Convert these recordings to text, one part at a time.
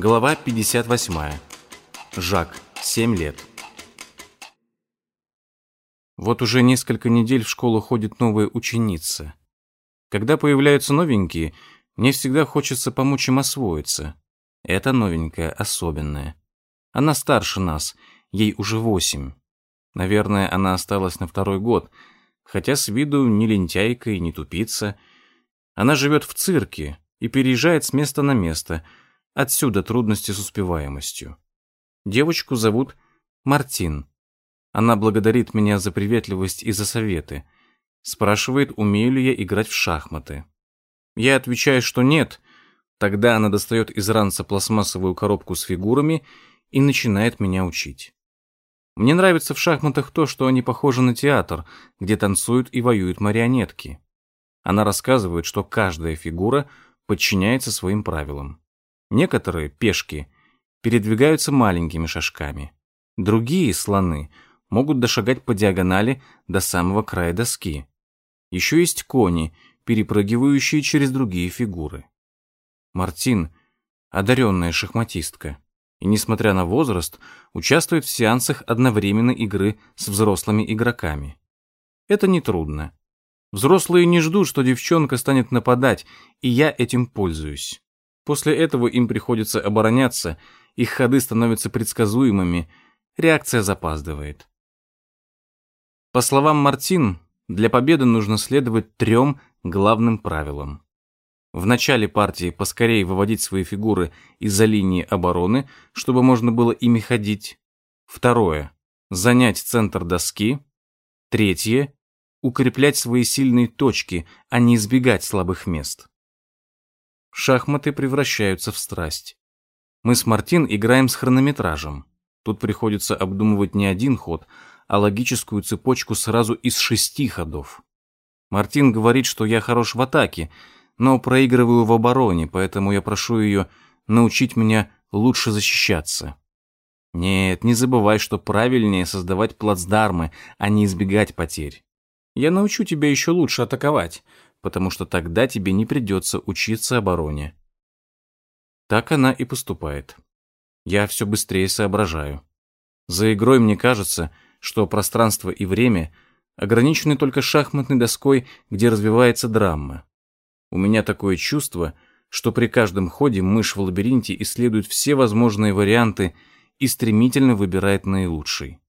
Глава 58. Жак, 7 лет. Вот уже несколько недель в школу ходит новая ученица. Когда появляются новенькие, мне всегда хочется помочь им освоиться. Эта новенькая особенная. Она старше нас, ей уже восемь. Наверное, она осталась на второй год, хотя с виду не лентяйка и не тупица. Она живет в цирке и переезжает с места на место – Отсюда трудности с успеваемостью. Девочку зовут Мартин. Она благодарит меня за приветливость и за советы. Спрашивает, умею ли я играть в шахматы. Я отвечаю, что нет. Тогда она достает из ранца пластмассовую коробку с фигурами и начинает меня учить. Мне нравится в шахматах то, что они похожи на театр, где танцуют и воюют марионетки. Она рассказывает, что каждая фигура подчиняется своим правилам. Некоторые пешки передвигаются маленькими шажками. Другие слоны могут дошагать по диагонали до самого края доски. Еще есть кони, перепрыгивающие через другие фигуры. Мартин – одаренная шахматистка. И, несмотря на возраст, участвует в сеансах одновременной игры с взрослыми игроками. Это нетрудно. Взрослые не ждут, что девчонка станет нападать, и я этим пользуюсь. После этого им приходится обороняться, их ходы становятся предсказуемыми, реакция запаздывает. По словам Мартин, для победы нужно следовать трем главным правилам. В начале партии поскорее выводить свои фигуры из-за линии обороны, чтобы можно было ими ходить. Второе. Занять центр доски. Третье. Укреплять свои сильные точки, а не избегать слабых мест шахматы превращаются в страсть. Мы с Мартин играем с хронометражем. Тут приходится обдумывать не один ход, а логическую цепочку сразу из шести ходов. Мартин говорит, что я хорош в атаке, но проигрываю в обороне, поэтому я прошу ее научить меня лучше защищаться. Нет, не забывай, что правильнее создавать плацдармы, а не избегать потерь. Я научу тебя еще лучше атаковать, потому что тогда тебе не придется учиться обороне. Так она и поступает. Я все быстрее соображаю. За игрой мне кажется, что пространство и время ограничены только шахматной доской, где развивается драма. У меня такое чувство, что при каждом ходе мышь в лабиринте исследует все возможные варианты и стремительно выбирает наилучший.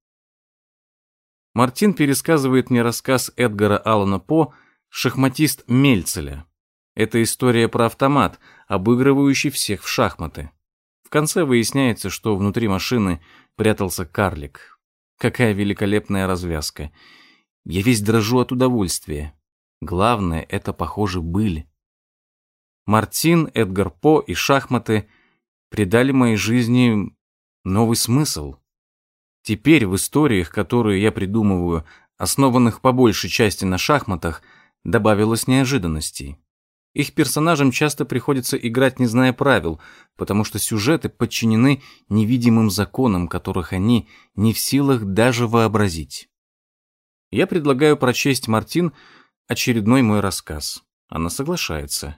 Мартин пересказывает мне рассказ Эдгара Аллана По Шахматист Мельцеля. Это история про автомат, обыгрывающий всех в шахматы. В конце выясняется, что внутри машины прятался карлик. Какая великолепная развязка. Я весь дрожу от удовольствия. Главное, это, похоже, быль. Мартин, Эдгар По и шахматы придали моей жизни новый смысл. Теперь в историях, которые я придумываю, основанных по большей части на шахматах, добавилось неожиданностей. Их персонажам часто приходится играть, не зная правил, потому что сюжеты подчинены невидимым законам, которых они не в силах даже вообразить. Я предлагаю прочесть Мартин очередной мой рассказ. Она соглашается.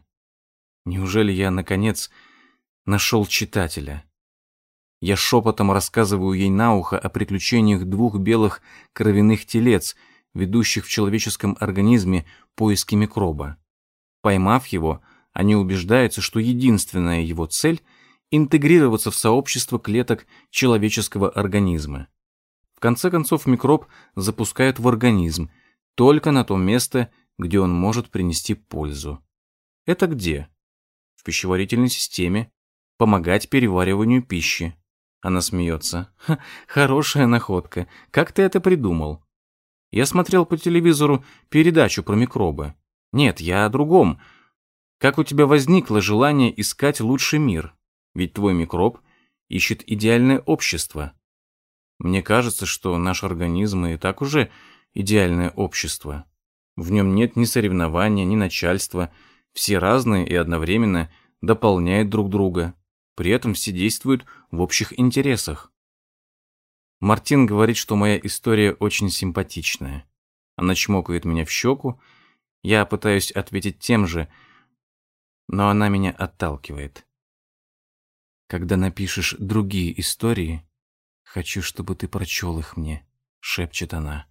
Неужели я, наконец, нашел читателя? Я шепотом рассказываю ей на ухо о приключениях двух белых кровяных телец — ведущих в человеческом организме поиски микроба. Поймав его, они убеждаются, что единственная его цель – интегрироваться в сообщество клеток человеческого организма. В конце концов, микроб запускают в организм только на то место, где он может принести пользу. Это где? В пищеварительной системе. Помогать перевариванию пищи. Она смеется. хорошая находка. Как ты это придумал? Я смотрел по телевизору передачу про микробы. Нет, я о другом. Как у тебя возникло желание искать лучший мир? Ведь твой микроб ищет идеальное общество. Мне кажется, что наш организм и так уже идеальное общество. В нем нет ни соревнования, ни начальства. Все разные и одновременно дополняют друг друга. При этом все действуют в общих интересах. Мартин говорит, что моя история очень симпатичная. Она чмокает меня в щеку. Я пытаюсь ответить тем же, но она меня отталкивает. Когда напишешь другие истории, хочу, чтобы ты прочел их мне», — шепчет она.